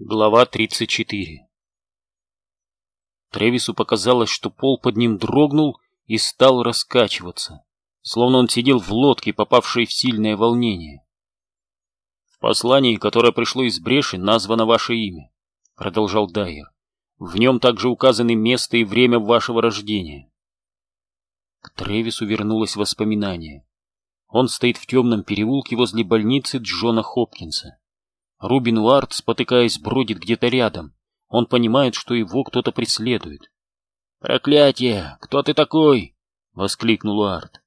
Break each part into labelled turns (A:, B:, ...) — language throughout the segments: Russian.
A: Глава 34 Тревису показалось, что пол под ним дрогнул и стал раскачиваться, словно он сидел в лодке, попавшей в сильное волнение. «В послании, которое пришло из бреши, названо ваше имя», — продолжал Дайер. «В нем также указаны место и время вашего рождения». К Тревису вернулось воспоминание. Он стоит в темном переулке возле больницы Джона Хопкинса. Рубин Уарт, спотыкаясь, бродит где-то рядом. Он понимает, что его кто-то преследует. «Проклятие! Кто ты такой?» — воскликнул Уарт.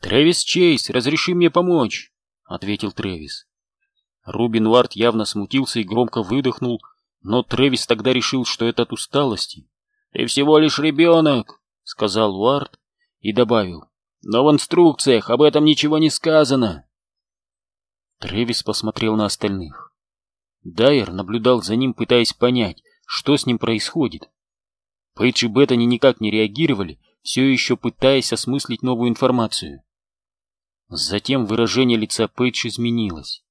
A: «Трэвис Чейз, разреши мне помочь!» — ответил Трэвис. Рубин Уарт явно смутился и громко выдохнул, но Трэвис тогда решил, что это от усталости. «Ты всего лишь ребенок!» — сказал Уарт и добавил. «Но в инструкциях об этом ничего не сказано!» Трэвис посмотрел на остальных. Дайер наблюдал за ним, пытаясь понять, что с ним происходит. Пейдж и Беттани никак не реагировали, все еще пытаясь осмыслить новую информацию. Затем выражение лица Пейдж изменилось.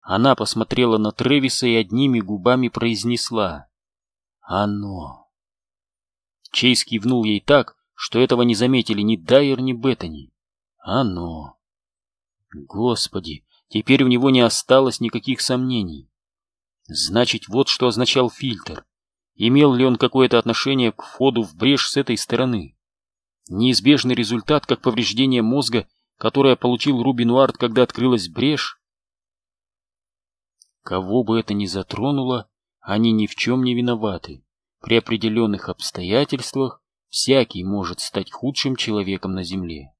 A: Она посмотрела на Тревиса и одними губами произнесла «Оно». Чейз кивнул ей так, что этого не заметили ни Дайер, ни Беттани. «Оно». Господи, теперь у него не осталось никаких сомнений. Значит, вот что означал фильтр. Имел ли он какое-то отношение к входу в брешь с этой стороны? Неизбежный результат, как повреждение мозга, которое получил Рубин Уарт, когда открылась брешь? Кого бы это ни затронуло, они ни в чем не виноваты. При определенных обстоятельствах всякий может стать худшим человеком на земле.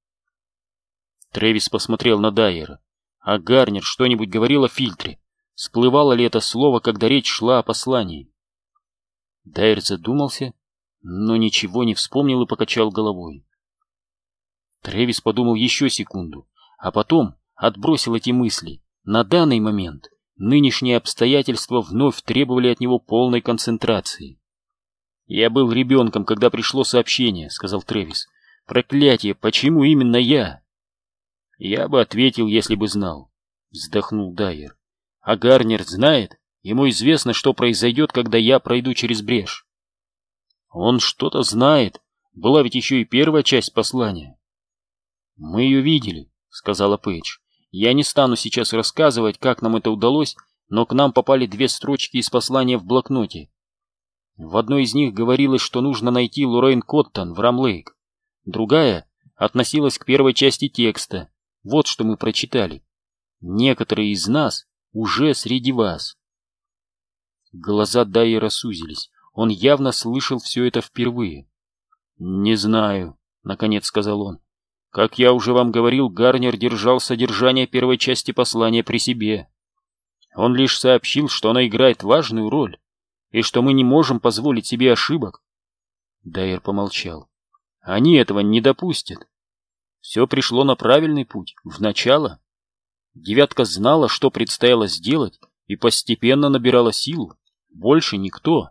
A: Трэвис посмотрел на Дайера. А Гарнер что-нибудь говорил о фильтре? Всплывало ли это слово, когда речь шла о послании? Дайр задумался, но ничего не вспомнил и покачал головой. Тревис подумал еще секунду, а потом отбросил эти мысли. На данный момент нынешние обстоятельства вновь требовали от него полной концентрации. «Я был ребенком, когда пришло сообщение», — сказал Тревис. «Проклятие, почему именно я?» «Я бы ответил, если бы знал», — вздохнул Дайер. А Гарнер знает, ему известно, что произойдет, когда я пройду через брешь. Он что-то знает, была ведь еще и первая часть послания. Мы ее видели, сказала Пейдж. Я не стану сейчас рассказывать, как нам это удалось, но к нам попали две строчки из послания в блокноте. В одной из них говорилось, что нужно найти Лоррейн Коттон в Рамлейк. Другая относилась к первой части текста. Вот что мы прочитали. Некоторые из нас уже среди вас. Глаза Дайера сузились. Он явно слышал все это впервые. «Не знаю», — наконец сказал он. «Как я уже вам говорил, Гарнер держал содержание первой части послания при себе. Он лишь сообщил, что она играет важную роль, и что мы не можем позволить себе ошибок». Дайер помолчал. «Они этого не допустят. Все пришло на правильный путь, в начало». Девятка знала, что предстояло сделать, и постепенно набирала силу. Больше никто.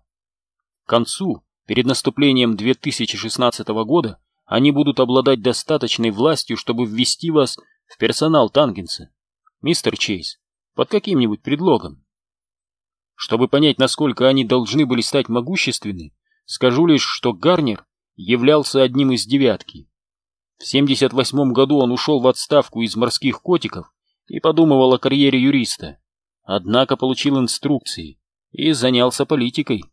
A: К концу, перед наступлением 2016 года, они будут обладать достаточной властью, чтобы ввести вас в персонал Тангенса. Мистер Чейз, под каким-нибудь предлогом. Чтобы понять, насколько они должны были стать могущественны, скажу лишь, что Гарнер являлся одним из девятки. В 78 году он ушел в отставку из морских котиков и подумывал о карьере юриста, однако получил инструкции и занялся политикой.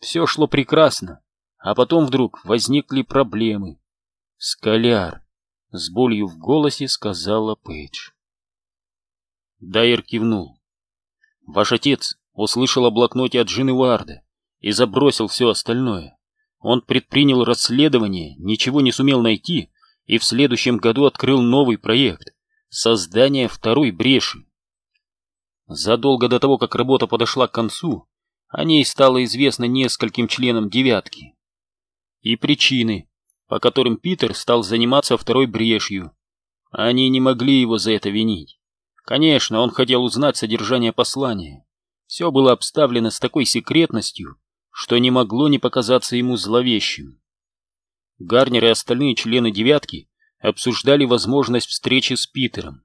A: Все шло прекрасно, а потом вдруг возникли проблемы. «Скаляр!» — с болью в голосе сказала Пейдж. Дайер кивнул. «Ваш отец услышал о блокноте от Джины Уарда и забросил все остальное. Он предпринял расследование, ничего не сумел найти и в следующем году открыл новый проект создание второй бреши. Задолго до того, как работа подошла к концу, о ней стало известно нескольким членам «девятки». И причины, по которым Питер стал заниматься второй брешью. Они не могли его за это винить. Конечно, он хотел узнать содержание послания. Все было обставлено с такой секретностью, что не могло не показаться ему зловещим. Гарнер и остальные члены «девятки» обсуждали возможность встречи с Питером.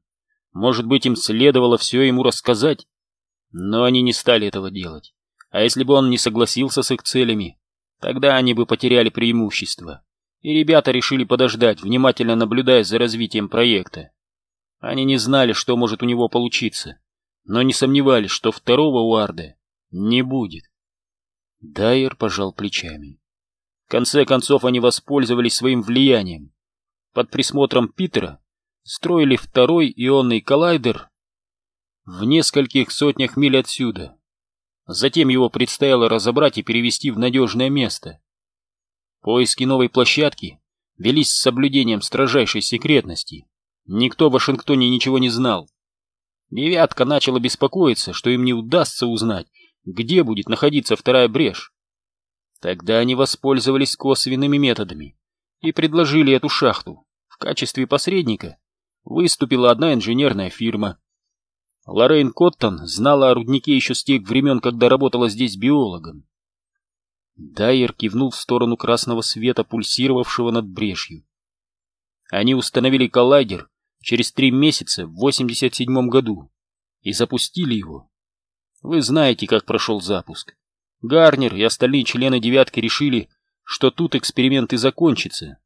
A: Может быть, им следовало все ему рассказать, но они не стали этого делать. А если бы он не согласился с их целями, тогда они бы потеряли преимущество. И ребята решили подождать, внимательно наблюдая за развитием проекта. Они не знали, что может у него получиться, но не сомневались, что второго Уарда не будет. Дайер пожал плечами. В конце концов они воспользовались своим влиянием. Под присмотром Питера строили второй ионный коллайдер в нескольких сотнях миль отсюда. Затем его предстояло разобрать и перевести в надежное место. Поиски новой площадки велись с соблюдением строжайшей секретности. Никто в Вашингтоне ничего не знал. Девятка начала беспокоиться, что им не удастся узнать, где будет находиться вторая брешь. Тогда они воспользовались косвенными методами и предложили эту шахту. В качестве посредника выступила одна инженерная фирма. Лоррейн Коттон знала о руднике еще с тех времен, когда работала здесь биологом. Дайер кивнул в сторону красного света, пульсировавшего над брешью. Они установили коллайдер через три месяца в 87 году и запустили его. Вы знаете, как прошел запуск. Гарнер и остальные члены «девятки» решили, что тут эксперимент и закончится.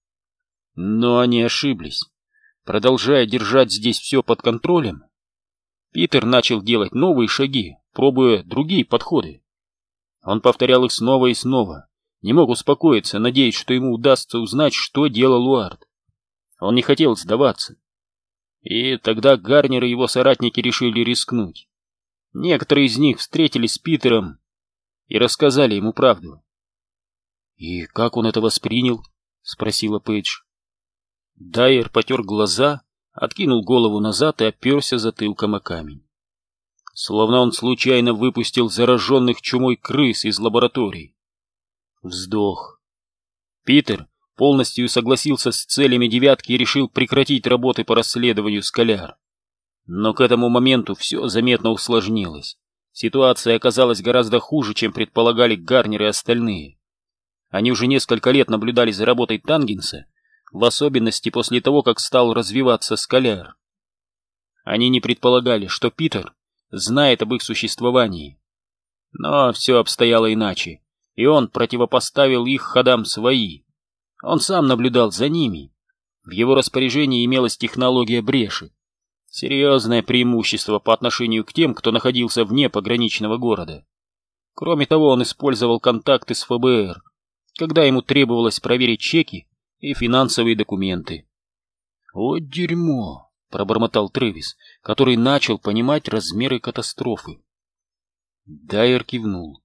A: Но они ошиблись. Продолжая держать здесь все под контролем, Питер начал делать новые шаги, пробуя другие подходы. Он повторял их снова и снова, не мог успокоиться, надеясь, что ему удастся узнать, что делал Уарт. Он не хотел сдаваться. И тогда Гарнер и его соратники решили рискнуть. Некоторые из них встретились с Питером и рассказали ему правду. «И как он это воспринял?» — спросила Пейдж. Дайер потер глаза, откинул голову назад и оперся затылком о камень. Словно он случайно выпустил зараженных чумой крыс из лабораторий. Вздох. Питер полностью согласился с целями девятки и решил прекратить работы по расследованию скаляр. Но к этому моменту все заметно усложнилось. Ситуация оказалась гораздо хуже, чем предполагали Гарнер и остальные. Они уже несколько лет наблюдали за работой Тангенса, в особенности после того, как стал развиваться Скаляр. Они не предполагали, что Питер знает об их существовании. Но все обстояло иначе, и он противопоставил их ходам свои. Он сам наблюдал за ними. В его распоряжении имелась технология бреши, Серьезное преимущество по отношению к тем, кто находился вне пограничного города. Кроме того, он использовал контакты с ФБР, когда ему требовалось проверить чеки и финансовые документы. «О, дерьмо!» — пробормотал Трэвис, который начал понимать размеры катастрофы. Дайер кивнул.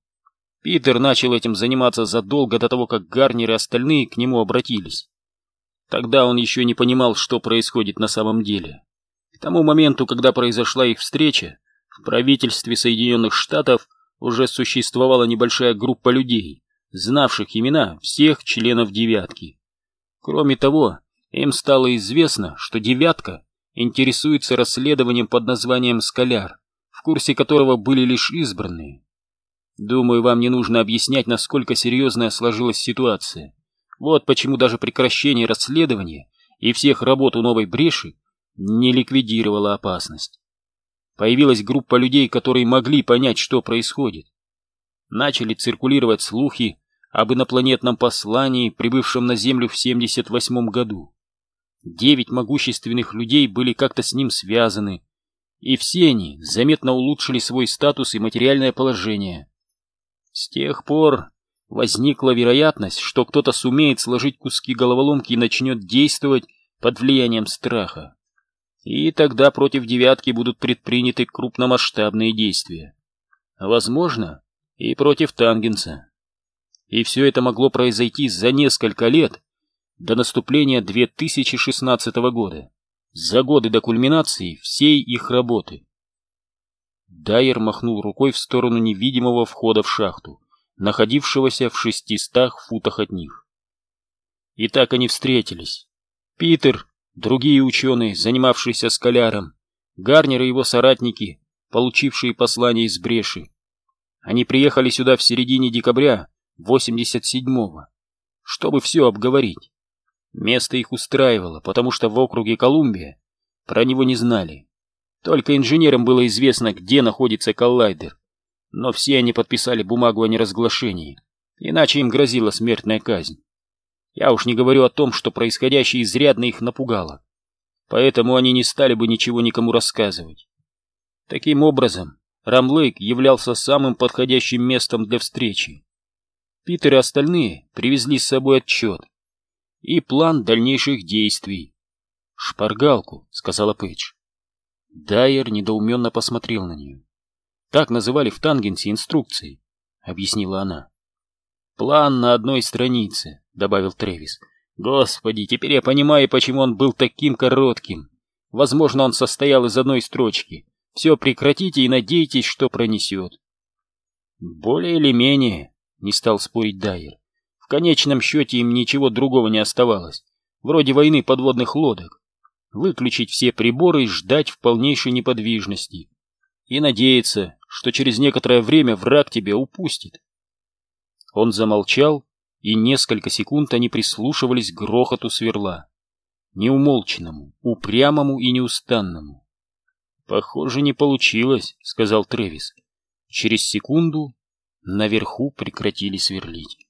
A: Питер начал этим заниматься задолго до того, как Гарнер и остальные к нему обратились. Тогда он еще не понимал, что происходит на самом деле. К тому моменту, когда произошла их встреча, в правительстве Соединенных Штатов уже существовала небольшая группа людей, знавших имена всех членов «девятки». Кроме того, им стало известно, что «девятка» интересуется расследованием под названием «Скаляр», в курсе которого были лишь избранные. Думаю, вам не нужно объяснять, насколько серьезная сложилась ситуация. Вот почему даже прекращение расследования и всех работ у новой бреши не ликвидировала опасность. Появилась группа людей, которые могли понять, что происходит. Начали циркулировать слухи об инопланетном послании, прибывшем на Землю в 78 году. Девять могущественных людей были как-то с ним связаны, и все они заметно улучшили свой статус и материальное положение. С тех пор возникла вероятность, что кто-то сумеет сложить куски головоломки и начнет действовать под влиянием страха. И тогда против «девятки» будут предприняты крупномасштабные действия. Возможно, и против Тангенса. И все это могло произойти за несколько лет до наступления 2016 года, за годы до кульминации всей их работы. Дайер махнул рукой в сторону невидимого входа в шахту, находившегося в шестистах футах от них. И так они встретились. Питер другие ученые, занимавшиеся скаляром, Гарнер и его соратники, получившие послание из Бреши. Они приехали сюда в середине декабря 87-го, чтобы все обговорить. Место их устраивало, потому что в округе Колумбия про него не знали. Только инженерам было известно, где находится коллайдер. но все они подписали бумагу о неразглашении, иначе им грозила смертная казнь. Я уж не говорю о том, что происходящее изрядно их напугало, поэтому они не стали бы ничего никому рассказывать. Таким образом, Рамлейк являлся самым подходящим местом для встречи. Питер и остальные привезли с собой отчет и план дальнейших действий. «Шпаргалку», — сказала Пейдж. Дайер недоуменно посмотрел на нее. «Так называли в Тангенсе инструкции», — объяснила она. «План на одной странице», — добавил Трэвис. «Господи, теперь я понимаю, почему он был таким коротким. Возможно, он состоял из одной строчки. Все прекратите и надейтесь, что пронесет». «Более или менее», — не стал спорить Дайер. «В конечном счете им ничего другого не оставалось, вроде войны подводных лодок выключить все приборы и ждать в полнейшей неподвижности. И надеяться, что через некоторое время враг тебя упустит. Он замолчал, и несколько секунд они прислушивались к грохоту сверла. Неумолчному, упрямому и неустанному. «Похоже, не получилось», — сказал Тревис. Через секунду наверху прекратили сверлить.